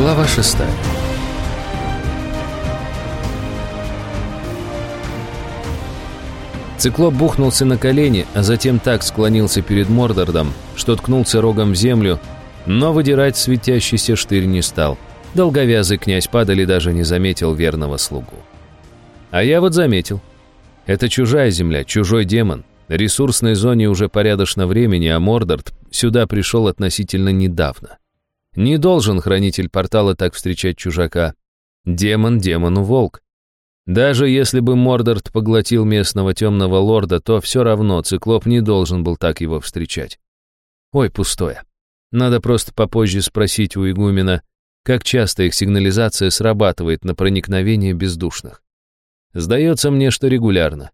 Глава шестая. Циклоп бухнулся на колени, а затем так склонился перед Мордордом, что ткнулся рогом в землю, но выдирать светящийся штырь не стал. Долговязый князь падали даже не заметил верного слугу. А я вот заметил. Это чужая земля, чужой демон. Ресурсной зоне уже порядочно времени, а Мордорд сюда пришел относительно недавно. Не должен хранитель портала так встречать чужака. Демон демону волк. Даже если бы Мордорд поглотил местного темного лорда, то все равно циклоп не должен был так его встречать. Ой, пустое. Надо просто попозже спросить у игумена, как часто их сигнализация срабатывает на проникновение бездушных. Сдается мне, что регулярно.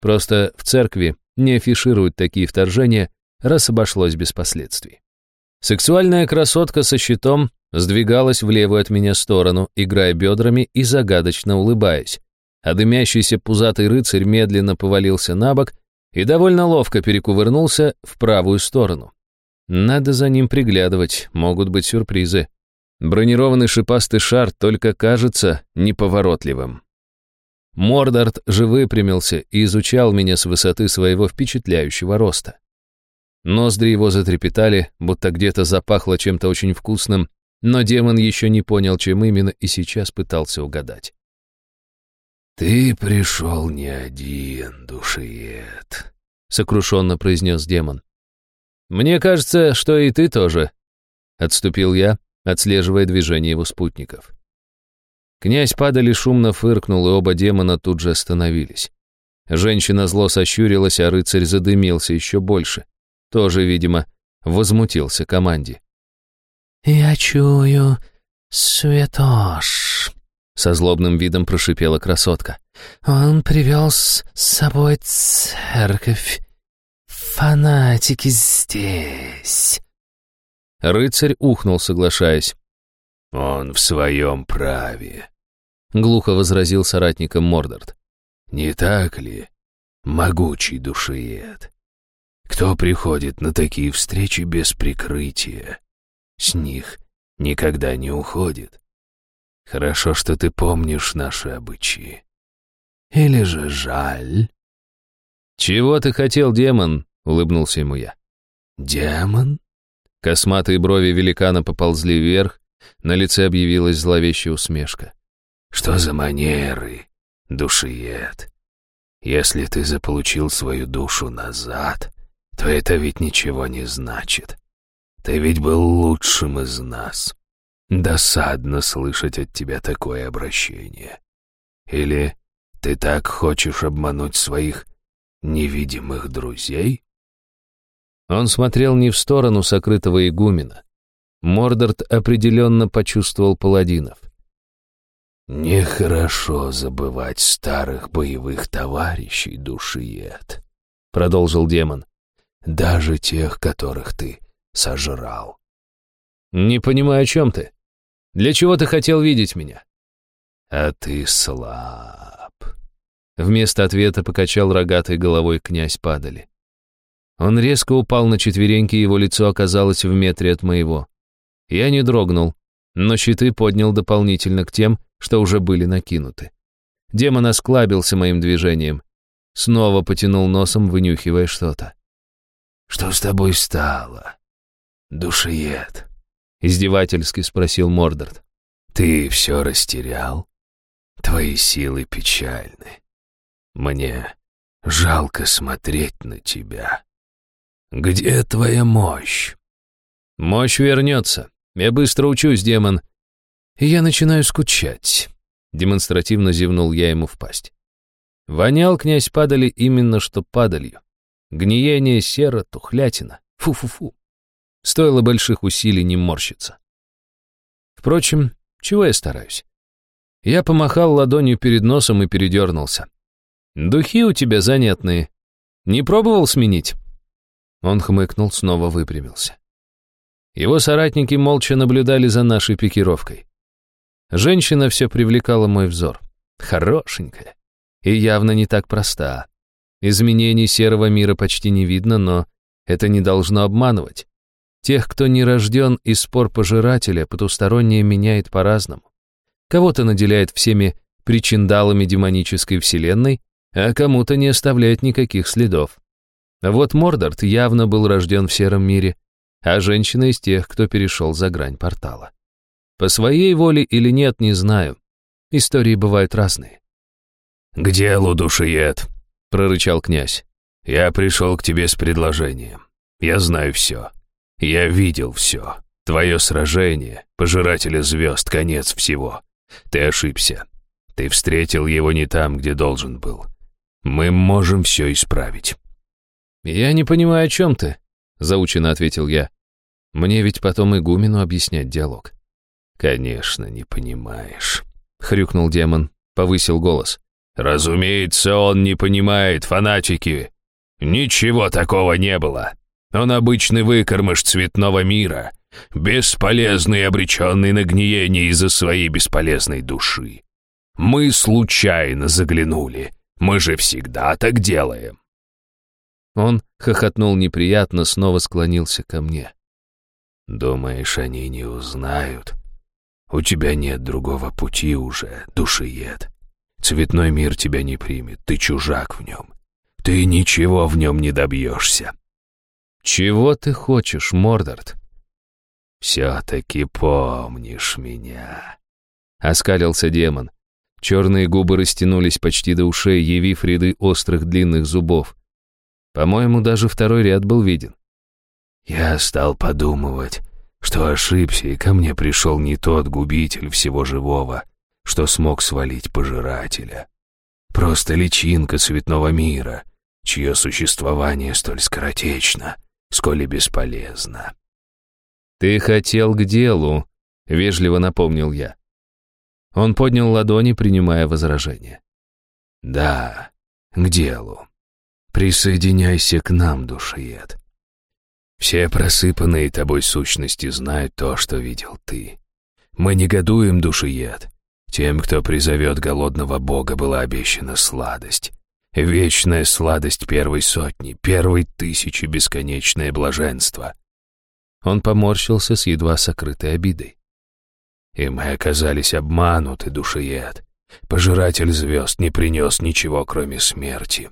Просто в церкви не афишируют такие вторжения, раз обошлось без последствий. Сексуальная красотка со щитом сдвигалась в левую от меня сторону, играя бедрами и загадочно улыбаясь. А дымящийся пузатый рыцарь медленно повалился на бок и довольно ловко перекувырнулся в правую сторону. Надо за ним приглядывать, могут быть сюрпризы. Бронированный шипастый шар только кажется неповоротливым. Мордарт же выпрямился и изучал меня с высоты своего впечатляющего роста. Ноздри его затрепетали, будто где-то запахло чем-то очень вкусным, но демон еще не понял, чем именно, и сейчас пытался угадать. «Ты пришел не один, душиед», — сокрушенно произнес демон. «Мне кажется, что и ты тоже», — отступил я, отслеживая движение его спутников. Князь падали шумно фыркнул, и оба демона тут же остановились. Женщина зло сощурилась, а рыцарь задымился еще больше. Тоже, видимо, возмутился команде. «Я чую святош», — со злобным видом прошипела красотка. «Он привез с собой церковь. Фанатики здесь». Рыцарь ухнул, соглашаясь. «Он в своем праве», — глухо возразил соратником Мордорт. «Не так ли, могучий душиед? Кто приходит на такие встречи без прикрытия? С них никогда не уходит. Хорошо, что ты помнишь наши обычаи. Или же жаль?» «Чего ты хотел, демон?» — улыбнулся ему я. «Демон?» Косматые брови великана поползли вверх, на лице объявилась зловещая усмешка. «Что за манеры, душиед? Если ты заполучил свою душу назад, то это ведь ничего не значит. Ты ведь был лучшим из нас. Досадно слышать от тебя такое обращение. Или ты так хочешь обмануть своих невидимых друзей?» Он смотрел не в сторону сокрытого игумена. Мордорт определенно почувствовал паладинов. «Нехорошо забывать старых боевых товарищей, душиед», — продолжил демон. «Даже тех, которых ты сожрал». «Не понимаю, о чем ты. Для чего ты хотел видеть меня?» «А ты слаб». Вместо ответа покачал рогатой головой князь Падали. Он резко упал на четвереньки, его лицо оказалось в метре от моего. Я не дрогнул, но щиты поднял дополнительно к тем, что уже были накинуты. Демон осклабился моим движением. Снова потянул носом, вынюхивая что-то. «Что с тобой стало? Душиед?» — издевательски спросил Мордорт. «Ты все растерял? Твои силы печальны. Мне жалко смотреть на тебя». Где твоя мощь? Мощь вернется. Я быстро учусь, демон. И я начинаю скучать. Демонстративно зевнул я ему в пасть. Вонял князь падали именно что падалью. Гниение, сера, тухлятина. Фу-фу-фу. Стоило больших усилий не морщиться. Впрочем, чего я стараюсь? Я помахал ладонью перед носом и передернулся. Духи у тебя занятные. Не пробовал сменить? Он хмыкнул, снова выпрямился. Его соратники молча наблюдали за нашей пикировкой. Женщина все привлекала мой взор. Хорошенькая. И явно не так проста. Изменений серого мира почти не видно, но это не должно обманывать. Тех, кто не рожден из спор пожирателя, потустороннее меняет по-разному. Кого-то наделяет всеми причиндалами демонической вселенной, а кому-то не оставляет никаких следов. Вот Мордорт явно был рожден в сером мире, а женщина из тех, кто перешел за грань портала. По своей воле или нет, не знаю. Истории бывают разные. «К делу, душиед!» — прорычал князь. «Я пришел к тебе с предложением. Я знаю все. Я видел все. Твое сражение, пожирателя звезд, конец всего. Ты ошибся. Ты встретил его не там, где должен был. Мы можем все исправить». «Я не понимаю, о чем ты», — заучено ответил я. «Мне ведь потом игумену объяснять диалог». «Конечно, не понимаешь», — хрюкнул демон, повысил голос. «Разумеется, он не понимает, фанатики. Ничего такого не было. Он обычный выкормыш цветного мира, бесполезный и обреченный на гниение из-за своей бесполезной души. Мы случайно заглянули. Мы же всегда так делаем. Он хохотнул неприятно, снова склонился ко мне. «Думаешь, они не узнают? У тебя нет другого пути уже, душиед. Цветной мир тебя не примет, ты чужак в нем. Ты ничего в нем не добьешься. «Чего ты хочешь, Мордорт?» «Все-таки помнишь меня», — оскалился демон. Черные губы растянулись почти до ушей, явив ряды острых длинных зубов. По-моему, даже второй ряд был виден. «Я стал подумывать, что ошибся, и ко мне пришел не тот губитель всего живого, что смог свалить пожирателя. Просто личинка цветного мира, чье существование столь скоротечно» сколь и бесполезно. «Ты хотел к делу», — вежливо напомнил я. Он поднял ладони, принимая возражение. «Да, к делу. Присоединяйся к нам, душиед. Все просыпанные тобой сущности знают то, что видел ты. Мы негодуем, душиед. Тем, кто призовет голодного бога, была обещана сладость. Вечная сладость первой сотни, первой тысячи бесконечное блаженство. Он поморщился с едва сокрытой обидой. И мы оказались обмануты, душеед. Пожиратель звезд не принес ничего, кроме смерти.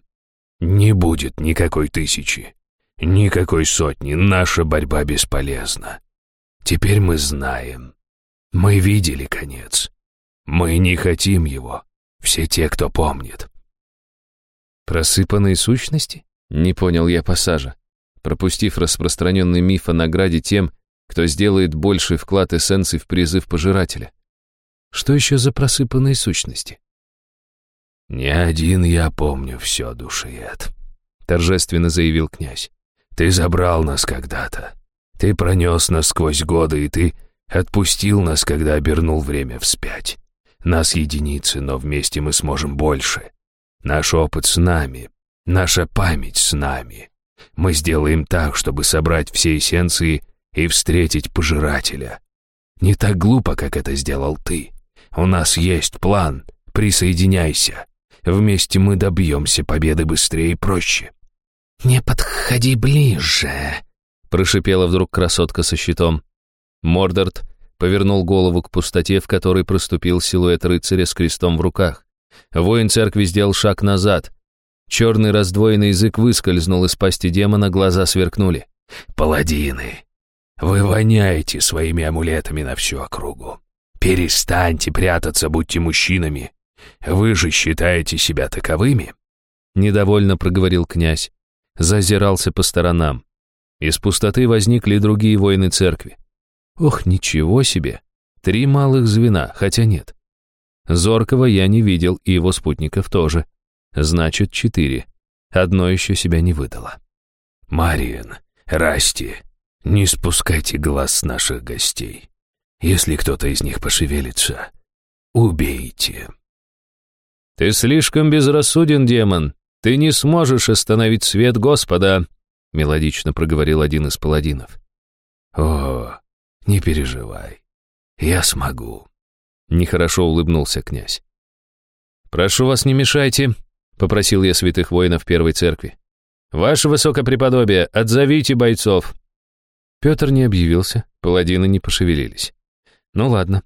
Не будет никакой тысячи, никакой сотни, наша борьба бесполезна. Теперь мы знаем. Мы видели конец. Мы не хотим его, все те, кто помнит. Просыпанные сущности? Не понял я пассажа. Пропустив распространенный миф о награде тем, кто сделает больший вклад эссенции в призыв пожирателя. Что еще за просыпанные сущности? «Не один я помню все, душиед», — торжественно заявил князь. «Ты забрал нас когда-то. Ты пронес нас сквозь годы, и ты отпустил нас, когда обернул время вспять. Нас единицы, но вместе мы сможем больше. Наш опыт с нами, наша память с нами. Мы сделаем так, чтобы собрать все эссенции и встретить пожирателя. Не так глупо, как это сделал ты. У нас есть план. Присоединяйся. Вместе мы добьемся победы быстрее и проще». «Не подходи ближе», — прошипела вдруг красотка со щитом. Мордорт повернул голову к пустоте, в которой проступил силуэт рыцаря с крестом в руках. Воин церкви сделал шаг назад. Черный раздвоенный язык выскользнул из пасти демона, глаза сверкнули. «Паладины, вы воняете своими амулетами на всю округу. Перестаньте прятаться, будьте мужчинами. Вы же считаете себя таковыми?» Недовольно проговорил князь. Зазирался по сторонам. Из пустоты возникли другие воины церкви. Ох, ничего себе! Три малых звена, хотя нет. Зоркого я не видел, и его спутников тоже. Значит, четыре. Одно еще себя не выдало. «Мариен, Расти, не спускайте глаз с наших гостей. Если кто-то из них пошевелится, убейте». «Ты слишком безрассуден, демон. Ты не сможешь остановить свет Господа», — мелодично проговорил один из паладинов. «О, не переживай. Я смогу. Нехорошо улыбнулся князь. «Прошу вас, не мешайте», — попросил я святых воинов первой церкви. «Ваше высокопреподобие, отзовите бойцов». Петр не объявился, паладины не пошевелились. Ну ладно.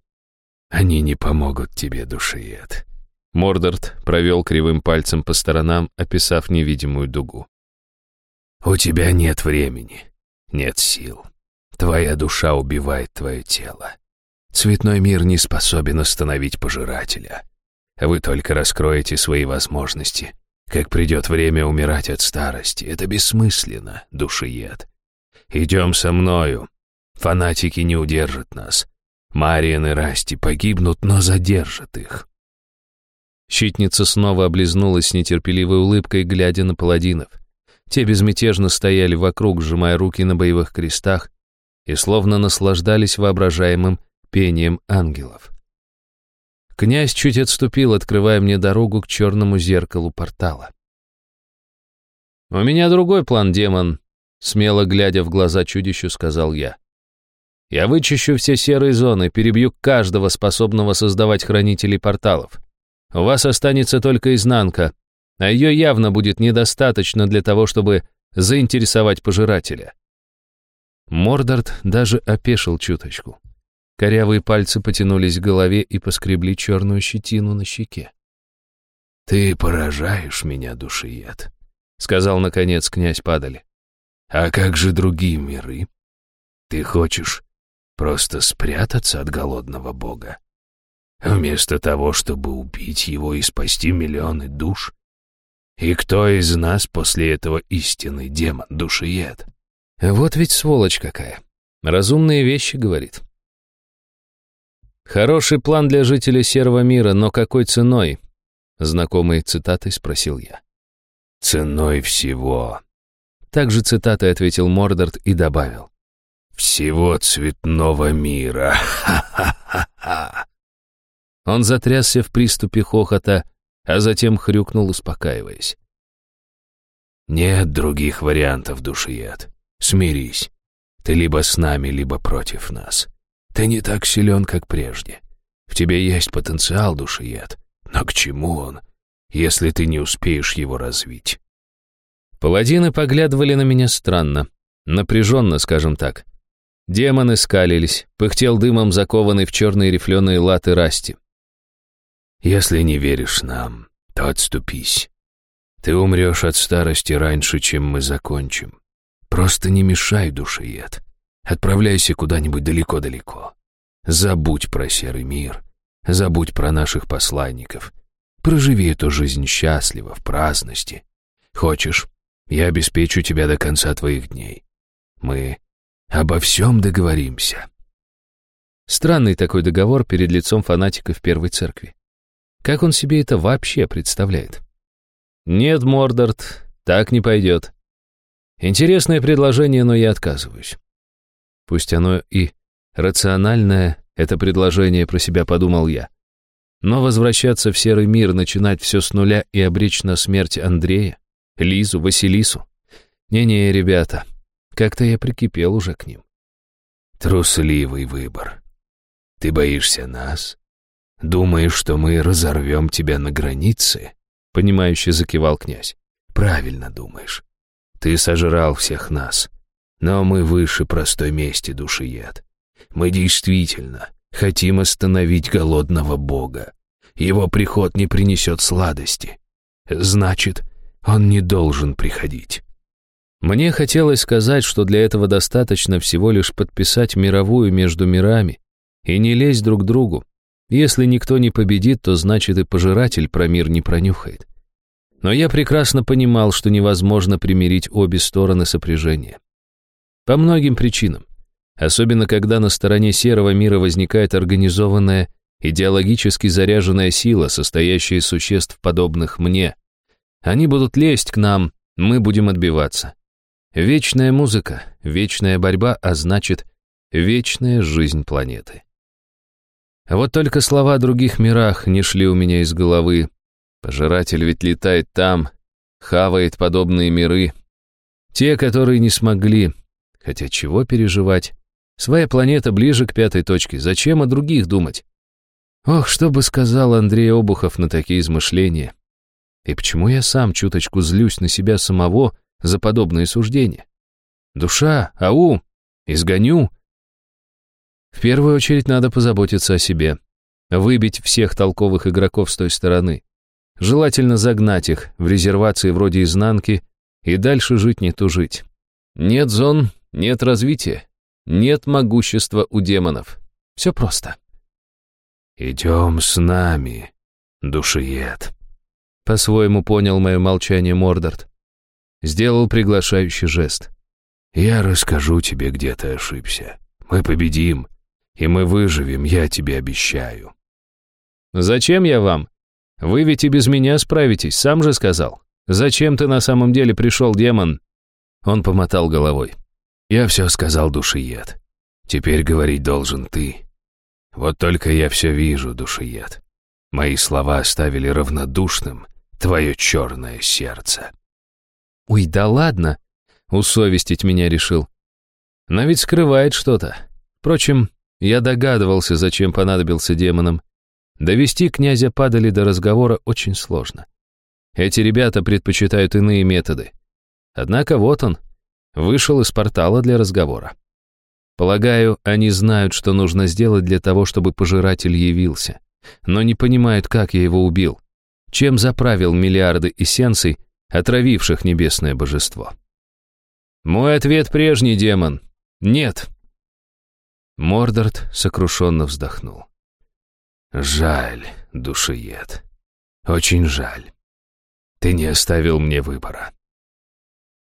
Они не помогут тебе, душиед. Мордорт провел кривым пальцем по сторонам, описав невидимую дугу. У тебя нет времени, нет сил. Твоя душа убивает твое тело. Цветной мир не способен остановить пожирателя. Вы только раскроете свои возможности. Как придет время умирать от старости, это бессмысленно, душиед. Идем со мною. Фанатики не удержат нас. Мариан и Расти погибнут, но задержат их. Щитница снова облизнулась нетерпеливой улыбкой, глядя на паладинов. Те безмятежно стояли вокруг, сжимая руки на боевых крестах, и словно наслаждались воображаемым пением ангелов. Князь чуть отступил, открывая мне дорогу к черному зеркалу портала. «У меня другой план, демон», — смело глядя в глаза чудищу, сказал я. «Я вычищу все серые зоны, перебью каждого, способного создавать хранителей порталов. У вас останется только изнанка, а ее явно будет недостаточно для того, чтобы заинтересовать пожирателя». Мордарт даже опешил чуточку. Корявые пальцы потянулись к голове и поскребли черную щетину на щеке. «Ты поражаешь меня, душиед», — сказал, наконец, князь Падали. «А как же другие миры? Ты хочешь просто спрятаться от голодного бога? Вместо того, чтобы убить его и спасти миллионы душ? И кто из нас после этого истинный демон, душиед?» Вот ведь сволочь какая. Разумные вещи говорит. Хороший план для жителей Серого мира, но какой ценой? Знакомой цитатой спросил я. Ценой всего. Также цитатой ответил Мордорт и добавил. Всего цветного мира. Ха-ха-ха-ха. Он затрясся в приступе хохота, а затем хрюкнул, успокаиваясь. Нет других вариантов, душиед. Смирись. Ты либо с нами, либо против нас. Ты не так силен, как прежде. В тебе есть потенциал, душиед. Но к чему он, если ты не успеешь его развить? Паладины поглядывали на меня странно, напряженно, скажем так. Демоны скалились, пыхтел дымом закованный в черные рифленые латы расти. «Если не веришь нам, то отступись. Ты умрешь от старости раньше, чем мы закончим. Просто не мешай, душеед. Отправляйся куда-нибудь далеко-далеко. Забудь про серый мир. Забудь про наших посланников. Проживи эту жизнь счастливо, в праздности. Хочешь, я обеспечу тебя до конца твоих дней. Мы обо всем договоримся. Странный такой договор перед лицом фанатиков Первой Церкви. Как он себе это вообще представляет? Нет, Мордорт, так не пойдет. Интересное предложение, но я отказываюсь. Пусть оно и рациональное, это предложение про себя подумал я. Но возвращаться в серый мир, начинать все с нуля и обречь на смерть Андрея, Лизу, Василису. Не-не, ребята, как-то я прикипел уже к ним. Трусливый выбор. Ты боишься нас? Думаешь, что мы разорвем тебя на границе? Понимающе закивал князь. Правильно думаешь. Ты сожрал всех нас. Но мы выше простой мести, душиед. Мы действительно хотим остановить голодного бога. Его приход не принесет сладости. Значит, он не должен приходить. Мне хотелось сказать, что для этого достаточно всего лишь подписать мировую между мирами и не лезть друг к другу. Если никто не победит, то значит и пожиратель про мир не пронюхает. Но я прекрасно понимал, что невозможно примирить обе стороны сопряжения. По многим причинам. Особенно когда на стороне серого мира возникает организованная, идеологически заряженная сила, состоящая из существ, подобных мне. Они будут лезть к нам, мы будем отбиваться. Вечная музыка, вечная борьба, а значит, вечная жизнь планеты. Вот только слова о других мирах не шли у меня из головы, Пожиратель ведь летает там, хавает подобные миры. Те, которые не смогли. Хотя чего переживать? Своя планета ближе к пятой точке. Зачем о других думать? Ох, что бы сказал Андрей Обухов на такие измышления. И почему я сам чуточку злюсь на себя самого за подобные суждения? Душа, ау, Изгоню? В первую очередь надо позаботиться о себе. Выбить всех толковых игроков с той стороны. Желательно загнать их в резервации вроде изнанки и дальше жить не тужить. Нет зон, нет развития, нет могущества у демонов. Все просто. «Идем с нами, душиед», — по-своему понял мое молчание Мордорт. Сделал приглашающий жест. «Я расскажу тебе, где ты ошибся. Мы победим, и мы выживем, я тебе обещаю». «Зачем я вам? Вы ведь и без меня справитесь, сам же сказал. Зачем ты на самом деле пришел, демон?» Он помотал головой. «Я все сказал, душиед. Теперь говорить должен ты. Вот только я все вижу, душиед. Мои слова оставили равнодушным твое черное сердце». «Ой, да ладно!» — усовестить меня решил. «Но ведь скрывает что-то. Впрочем, я догадывался, зачем понадобился демонам. Довести князя Падали до разговора очень сложно. Эти ребята предпочитают иные методы. Однако вот он, вышел из портала для разговора. Полагаю, они знают, что нужно сделать для того, чтобы пожиратель явился, но не понимают, как я его убил, чем заправил миллиарды эссенций, отравивших небесное божество. Мой ответ прежний, демон. Нет. Мордорт сокрушенно вздохнул. Жаль, душеед. Очень жаль. Ты не оставил мне выбора.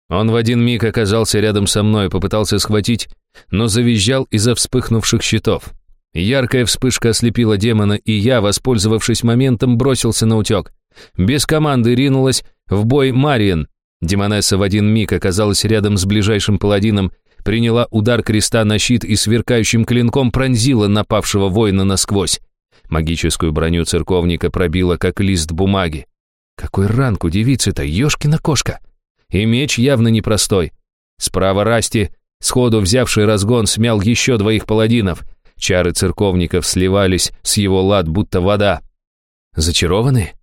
Он в один миг оказался рядом со мной, попытался схватить, но завизжал из-за вспыхнувших щитов. Яркая вспышка ослепила демона, и я, воспользовавшись моментом, бросился на утек. Без команды ринулась в бой Мариен. Демонесса в один миг оказалась рядом с ближайшим паладином, приняла удар креста на щит и сверкающим клинком пронзила напавшего воина насквозь. Магическую броню церковника пробила, как лист бумаги. Какой ранг у девицы-то, ёшкина кошка! И меч явно непростой. Справа Расти, сходу взявший разгон, смял еще двоих паладинов. Чары церковников сливались с его лад, будто вода. Зачарованы?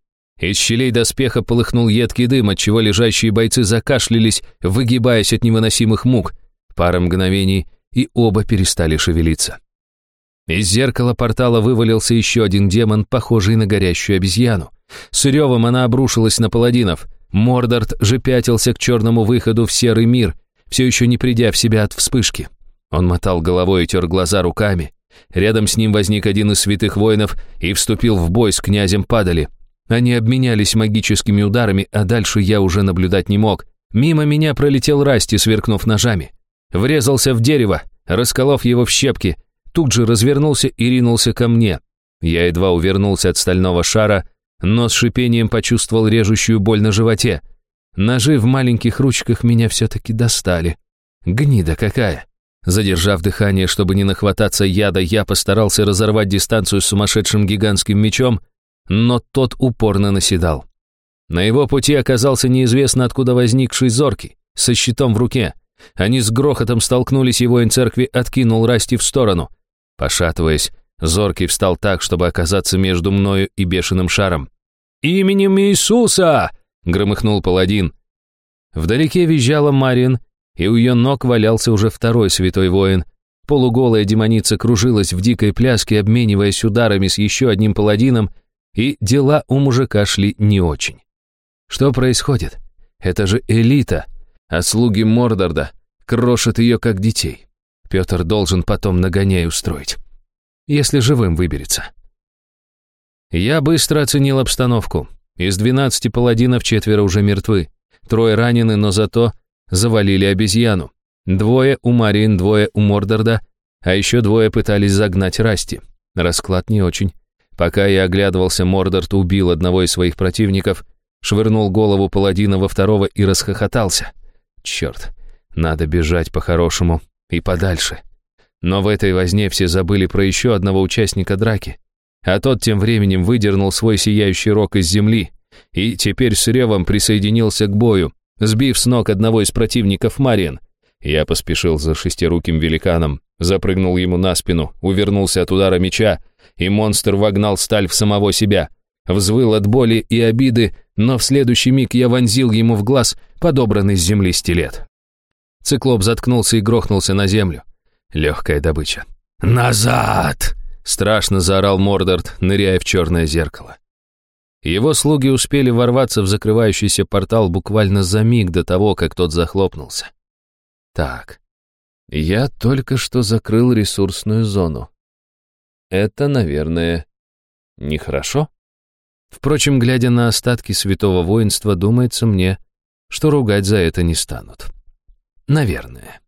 Из щелей доспеха полыхнул едкий дым, отчего лежащие бойцы закашлялись, выгибаясь от невыносимых мук. Пара мгновений, и оба перестали шевелиться. Из зеркала портала вывалился еще один демон, похожий на горящую обезьяну. С ревом она обрушилась на паладинов. Мордорт же пятился к черному выходу в серый мир, все еще не придя в себя от вспышки. Он мотал головой и тер глаза руками. Рядом с ним возник один из святых воинов и вступил в бой с князем Падали. Они обменялись магическими ударами, а дальше я уже наблюдать не мог. Мимо меня пролетел Расти, сверкнув ножами. Врезался в дерево, расколов его в щепки, тут же развернулся и ринулся ко мне. Я едва увернулся от стального шара, но с шипением почувствовал режущую боль на животе. Ножи в маленьких ручках меня все-таки достали. Гнида какая! Задержав дыхание, чтобы не нахвататься яда, я постарался разорвать дистанцию с сумасшедшим гигантским мечом, но тот упорно наседал. На его пути оказался неизвестно откуда возникший зоркий, со щитом в руке. Они с грохотом столкнулись, и воин церкви откинул Расти в сторону. Пошатываясь, Зоркий встал так, чтобы оказаться между мною и бешеным шаром. «Именем Иисуса!» — громыхнул паладин. Вдалеке визжала Мариен, и у ее ног валялся уже второй святой воин. Полуголая демоница кружилась в дикой пляске, обмениваясь ударами с еще одним паладином, и дела у мужика шли не очень. Что происходит? Это же элита, а слуги Мордорда крошат ее как детей. Петр должен потом нагоняй устроить если живым выберется. Я быстро оценил обстановку. Из 12 паладинов четверо уже мертвы. Трое ранены, но зато завалили обезьяну. Двое у Марин, двое у Мордорда, а еще двое пытались загнать Расти. Расклад не очень. Пока я оглядывался, Мордорд убил одного из своих противников, швырнул голову паладина во второго и расхохотался. Черт, надо бежать по-хорошему и подальше. Но в этой возне все забыли про еще одного участника драки. А тот тем временем выдернул свой сияющий рог из земли и теперь с ревом присоединился к бою, сбив с ног одного из противников Мариен. Я поспешил за шестируким великаном, запрыгнул ему на спину, увернулся от удара меча, и монстр вогнал сталь в самого себя. Взвыл от боли и обиды, но в следующий миг я вонзил ему в глаз подобранный с земли стилет. Циклоп заткнулся и грохнулся на землю. Легкая добыча. «Назад!» — страшно заорал Мордорт, ныряя в черное зеркало. Его слуги успели ворваться в закрывающийся портал буквально за миг до того, как тот захлопнулся. Так, я только что закрыл ресурсную зону. Это, наверное, нехорошо? Впрочем, глядя на остатки святого воинства, думается мне, что ругать за это не станут. Наверное.